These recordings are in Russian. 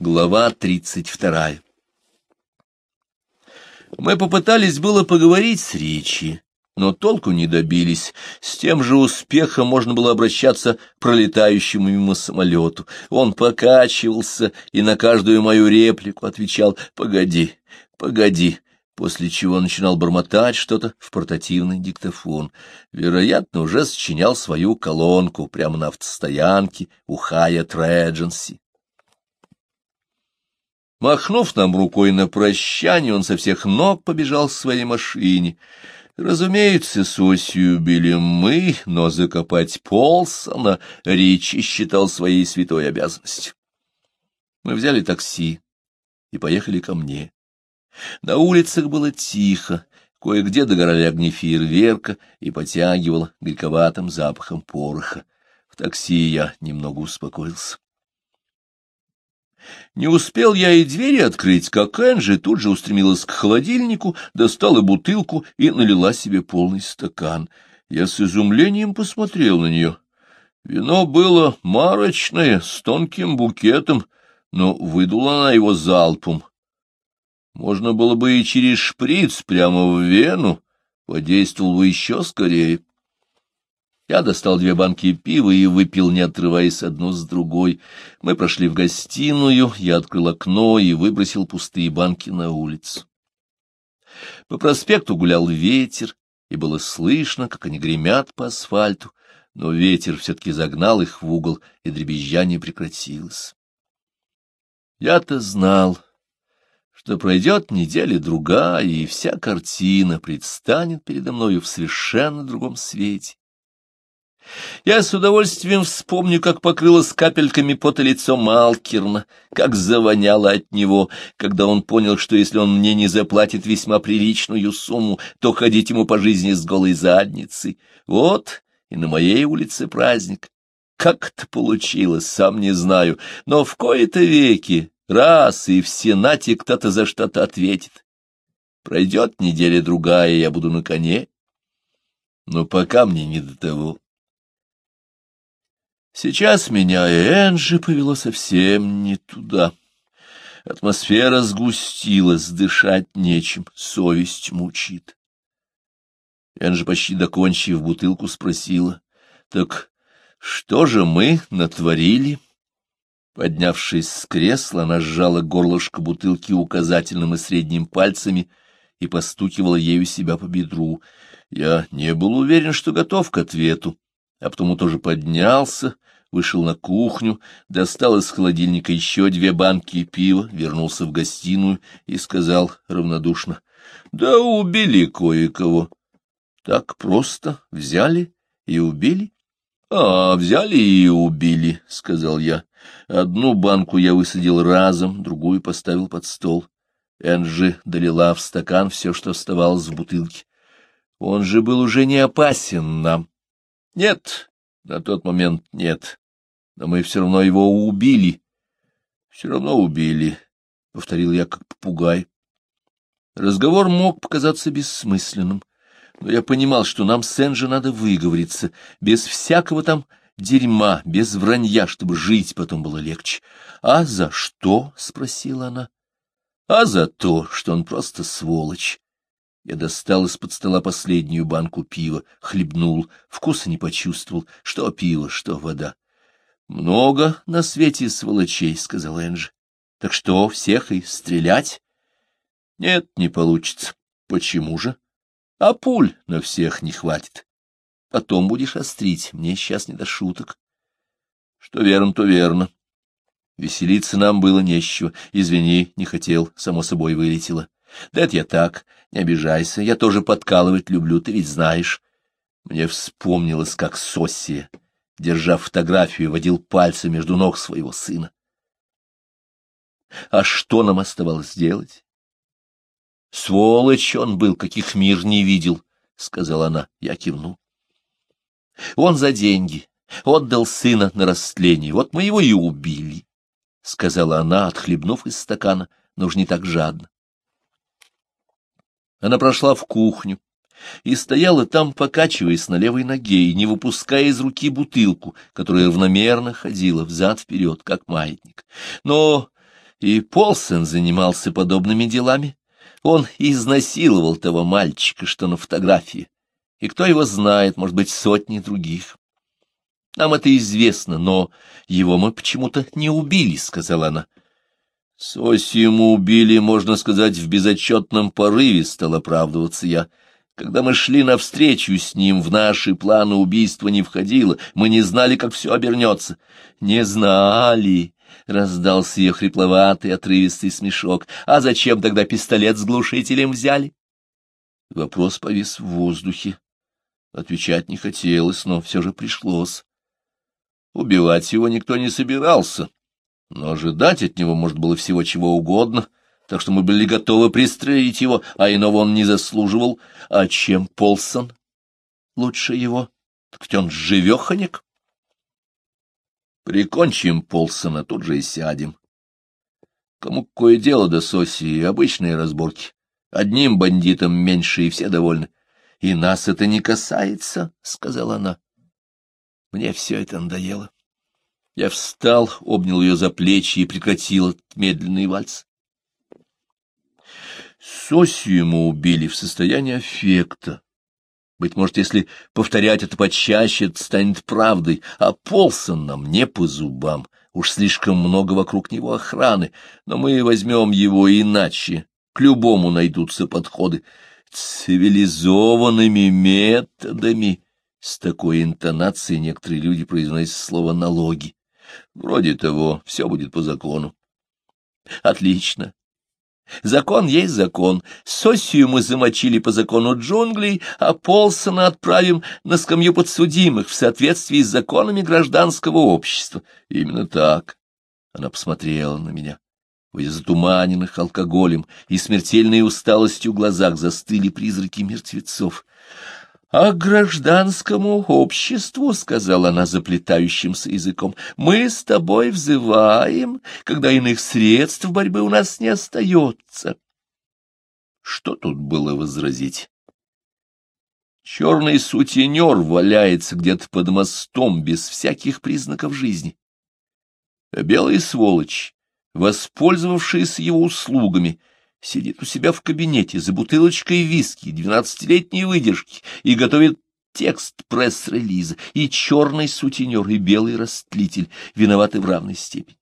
Глава тридцать вторая Мы попытались было поговорить с Ричи, но толку не добились. С тем же успехом можно было обращаться к пролетающему мимо самолету. Он покачивался и на каждую мою реплику отвечал «Погоди, погоди», после чего начинал бормотать что-то в портативный диктофон. Вероятно, уже сочинял свою колонку прямо на автостоянке у Хайет Редженси. Махнув нам рукой на прощание, он со всех ног побежал к своей машине. Разумеется, Сосью убили мы, но закопать Полсона Ричи считал своей святой обязанностью. Мы взяли такси и поехали ко мне. На улицах было тихо, кое-где догорали огни фейерверка и потягивало горьковатым запахом пороха. В такси я немного успокоился. Не успел я и двери открыть, как Энджи тут же устремилась к холодильнику, достала бутылку и налила себе полный стакан. Я с изумлением посмотрел на нее. Вино было марочное, с тонким букетом, но выдула она его залпом. Можно было бы и через шприц прямо в вену, подействовал бы еще скорее. Я достал две банки пива и выпил, не отрываясь одну с другой. Мы прошли в гостиную, я открыл окно и выбросил пустые банки на улицу. По проспекту гулял ветер, и было слышно, как они гремят по асфальту, но ветер все-таки загнал их в угол, и дребезжание прекратилось. Я-то знал, что пройдет неделя-другая, и вся картина предстанет передо мною в совершенно другом свете. Я с удовольствием вспомню, как покрылось капельками пота лицо Малкерна, как завоняло от него, когда он понял, что если он мне не заплатит весьма приличную сумму, то ходить ему по жизни с голой задницей. Вот и на моей улице праздник. Как это получилось, сам не знаю, но в кои-то веки раз и в Сенате кто-то за что-то ответит. Пройдет неделя-другая, я буду на коне. Но пока мне не до того. Сейчас меня Энджи повело совсем не туда. Атмосфера сгустилась, дышать нечем, совесть мучит. Энджи, почти докончив бутылку, спросила, «Так что же мы натворили?» Поднявшись с кресла, она сжала горлышко бутылки указательным и средним пальцами и постукивала ею себя по бедру. Я не был уверен, что готов к ответу, а потому тоже поднялся, вышел на кухню, достал из холодильника еще две банки пива, вернулся в гостиную и сказал равнодушно, — Да убили кое-кого. — Так просто взяли и убили? — А, взяли и убили, — сказал я. Одну банку я высадил разом, другую поставил под стол. Энджи долила в стакан все, что оставалось в бутылке. Он же был уже не опасен нам. Нет, на тот момент нет. Но мы все равно его убили. Все равно убили, — повторил я как попугай. Разговор мог показаться бессмысленным, но я понимал, что нам с Энджи надо выговориться, без всякого там дерьма, без вранья, чтобы жить потом было легче. — А за что? — спросила она. — А за то, что он просто сволочь. Я достал из-под стола последнюю банку пива, хлебнул, вкуса не почувствовал, что пиво, что вода. — Много на свете сволочей, — сказал Энджи. — Так что, всех и стрелять? — Нет, не получится. — Почему же? — А пуль на всех не хватит. Потом будешь острить, мне сейчас не до шуток. — Что верно, то верно. Веселиться нам было нечего. Извини, не хотел, само собой вылетело. Да это я так, не обижайся, я тоже подкалывать люблю, ты ведь знаешь. Мне вспомнилось, как Соссия, держа фотографию, водил пальцы между ног своего сына. А что нам оставалось делать? Сволочь он был, каких мир не видел, — сказала она. Я кивнул. Он за деньги отдал сына на растление, вот мы его и убили, — сказала она, отхлебнув из стакана, но уж не так жадно. Она прошла в кухню и стояла там, покачиваясь на левой ноге и не выпуская из руки бутылку, которая равномерно ходила взад-вперед, как маятник. Но И Полсон занимался подобными делами. Он изнасиловал того мальчика, что на фотографии. И кто его знает, может быть, сотни других. Нам это известно, но его мы почему-то не убили, — сказала она. Соси ему убили, можно сказать, в безотчетном порыве, — стал оправдываться я. Когда мы шли навстречу с ним, в наши планы убийства не входило, мы не знали, как все обернется. Не знали, — раздался ее хрипловатый, отрывистый смешок. А зачем тогда пистолет с глушителем взяли? Вопрос повис в воздухе. Отвечать не хотелось, но все же пришлось. Убивать его никто не собирался, но ожидать от него может было всего чего угодно, так что мы были готовы пристрелить его, а иного он не заслуживал. А чем Полсон лучше его? Так ведь он живеханик. Прикончим Полсона, тут же и сядем. Кому какое дело до Соси, обычные разборки. Одним бандитам меньше, и все довольны. — И нас это не касается, — сказала она. Мне все это надоело. Я встал, обнял ее за плечи и прекратил медленный вальс. Сосию ему убили в состоянии аффекта. Быть может, если повторять это почаще, это станет правдой, а Полсон нам не по зубам. Уж слишком много вокруг него охраны, но мы возьмем его иначе. К любому найдутся подходы. Цивилизованными методами. С такой интонацией некоторые люди произносят слово «налоги». Вроде того, все будет по закону. Отлично. Закон есть закон. Сосию мы замочили по закону джунглей, а Полсона отправим на скамью подсудимых в соответствии с законами гражданского общества. Именно так. Она посмотрела на меня. В ее затуманенных алкоголем и смертельной усталостью глазах застыли призраки мертвецов. — А гражданскому обществу, — сказала она заплетающимся языком, — мы с тобой взываем, когда иных средств борьбы у нас не остается. Что тут было возразить? Черный сутенер валяется где-то под мостом без всяких признаков жизни. Белая сволочь, воспользовавшаяся его услугами, сидит у себя в кабинете за бутылочкой виски, двенадцатилетней выдержки, и готовит текст пресс-релиза, и черный сутенер, и белый растлитель виноваты в равной степени.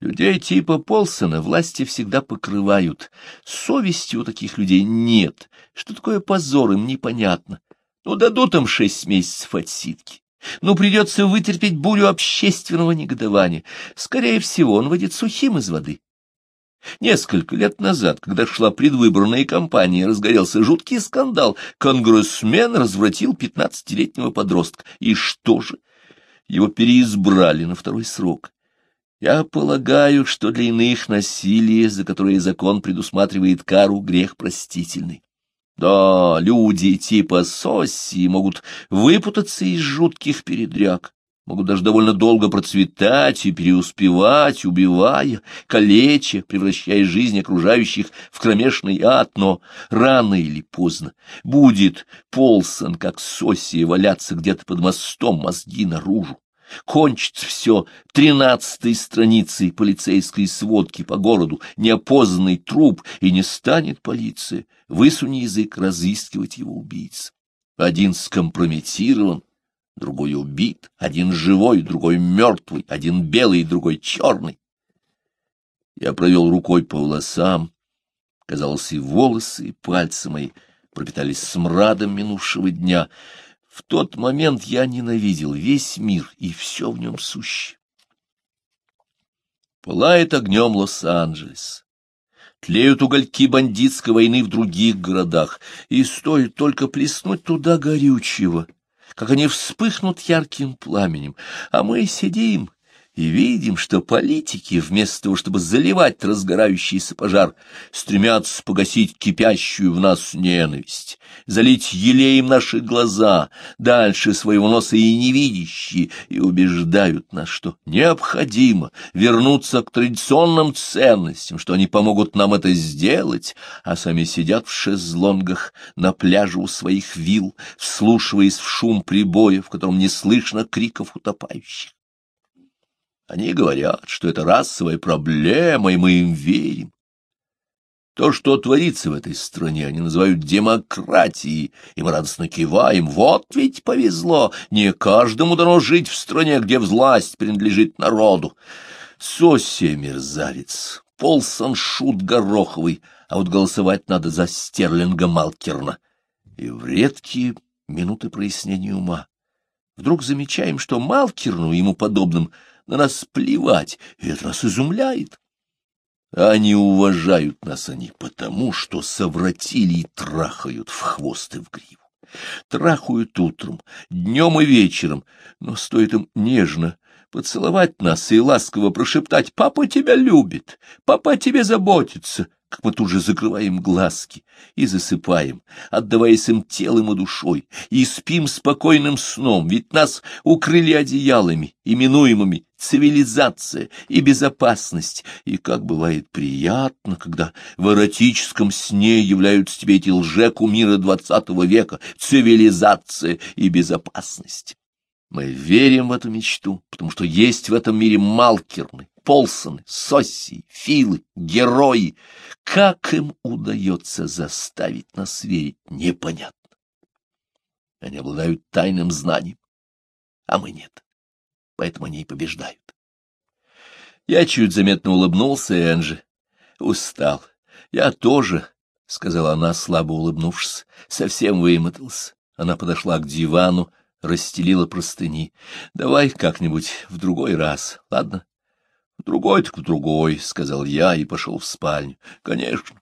Людей типа Полсона власти всегда покрывают. Совести у таких людей нет. Что такое позор, им непонятно. Ну, дадут им шесть месяцев отсидки. Ну, придется вытерпеть бурю общественного негодования. Скорее всего, он выйдет сухим из воды. Несколько лет назад, когда шла предвыборная кампания, разгорелся жуткий скандал. Конгрессмен развратил пятнадцатилетнего подростка. И что же? Его переизбрали на второй срок. Я полагаю, что для иных насилие, за которое закон предусматривает кару, грех простительный. Да, люди типа Сосси могут выпутаться из жутких передряг, могут даже довольно долго процветать и переуспевать, убивая, калеча, превращая жизнь окружающих в кромешный ад, но рано или поздно будет Полсон, как Соси, валяться где-то под мостом, мозги наружу. Кончится все тринадцатой страницей полицейской сводки по городу, неопознанный труп, и не станет полиция, высуни язык, разыскивать его убийц. Один скомпрометирован, другой убит, один живой, другой мертвый, один белый, другой черный. Я провел рукой по волосам. Казалось, и волосы, и пальцы мои пропитались смрадом минувшего дня. В тот момент я ненавидел весь мир и все в нем сущее. Пылает огнем Лос-Анджелес. Тлеют угольки бандитской войны в других городах, и стоит только плеснуть туда горючего — как они вспыхнут ярким пламенем, а мы сидим и видим, что политики, вместо того, чтобы заливать разгорающийся пожар, стремятся погасить кипящую в нас ненависть, залить елеем наши глаза, дальше своего носа и невидящие, и убеждают нас, что необходимо вернуться к традиционным ценностям, что они помогут нам это сделать, а сами сидят в шезлонгах на пляже у своих вилл, вслушиваясь в шум прибоя, в котором не слышно криков утопающих. Они говорят, что это расовая проблема, и мы им верим. То, что творится в этой стране, они называют демократией, и мы радостно киваем. Вот ведь повезло, не каждому дано жить в стране, где власть принадлежит народу. Сосия мерзавец, Полсон шут гороховый, а вот голосовать надо за Стерлинга Малкерна. И в редкие минуты прояснения ума вдруг замечаем, что Малкерну и ему подобным на нас плевать, и это нас изумляет. Они уважают нас они потому, что совратили и трахают в хвост и в гриву. Трахают утром, днем и вечером, но стоит им нежно поцеловать нас и ласково прошептать «Папа тебя любит, папа тебе заботится», как мы тут же закрываем глазки и засыпаем, отдаваясь им телом и душой, и спим спокойным сном, ведь нас укрыли одеялами, именуемыми цивилизация и безопасность, и как бывает приятно, когда в эротическом сне являются тебе эти лже-кумиры двадцатого века, цивилизация и безопасность. Мы верим в эту мечту, потому что есть в этом мире Малкерны, Полсоны, Сосси, Филы, герои. Как им удается заставить нас верить, непонятно. Они обладают тайным знанием, а мы нет. Поэтому они и побеждают. Я чуть заметно улыбнулся Энджи. Устал. Я тоже, — сказала она, слабо улыбнувшись, — совсем вымотался. Она подошла к дивану, расстелила простыни. — Давай как-нибудь в другой раз, ладно? — другой так другой, — сказал я и пошел в спальню. — Конечно.